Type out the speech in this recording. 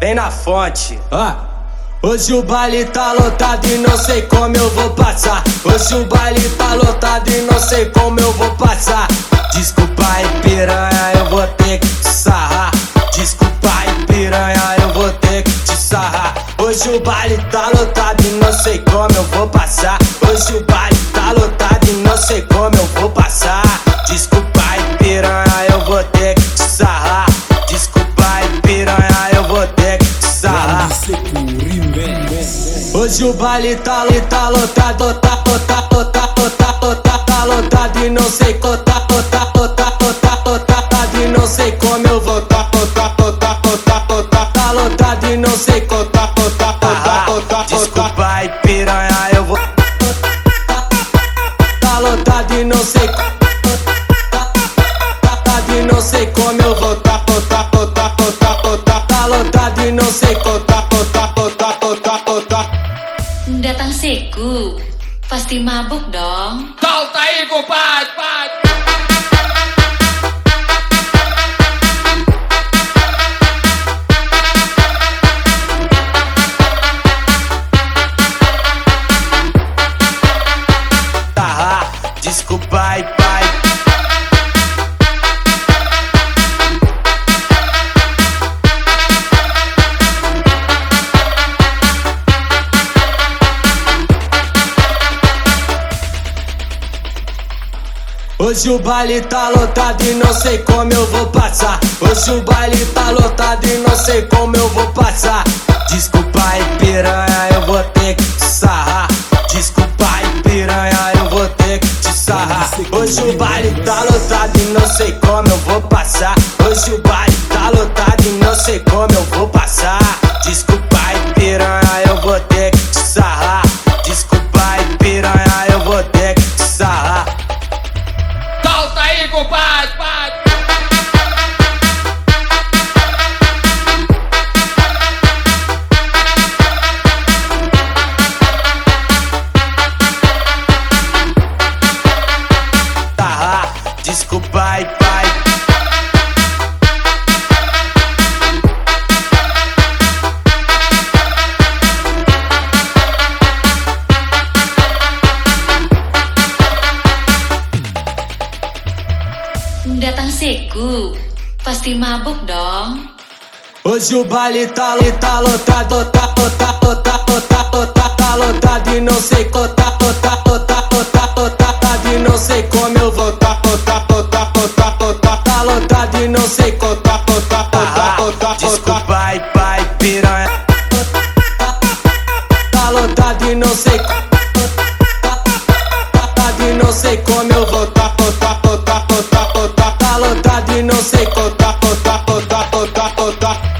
vem na fonte. Ah. Hoje o baile tá lotado e não sei como eu vou passar. Hoje o baile tá lotado e não sei como eu vou passar. Desculpa aí, piranha, eu vou ter que te sarrar. Desculpa aí, piranha, eu vou ter que te sarrar. Hoje o baile tá lotado e não sei como eu vou passar. Hoje o baile tá lotado e não sei como eu vou passar. Desculpa Hoje o baile tá, tá lotado, lotado, lotado, lotado, lotado, lotado, tá lotado e não sei contar, lotado, lotado, lotado, lotado e não sei como eu vou tá, lotado, lotado, lotado, lotado, tá lotado e não sei contar, lotado, lotado, lotado, Desculpa aí, piranha, eu vou tá lotado e não sei Pasti mabuk dong. Kau tai kupat. Hoje o baile tá lotado e não sei como eu vou passar. Hoje o baile tá lotado e não sei como eu vou passar. Desculpa aí, piranha, eu vou ter que te sarrar. Desculpa aí, piranha, eu vou ter que te sarrar. Hoje o baile tá lotado e não sei como eu vou passar. Hoje o baile desculpa aí, pai. Datang siku, pasti mabuk dong. Hoje o baile tá, tá lotado, lotado, lotado, lotado, lotado, lotado, tá lotado e não sei contar, lotado, e não sei lotado e não sei como eu vou tá, lotado, lotado, lotado, lotado, tá lotado e não sei contar, lotado, lotado, lotado, lotado.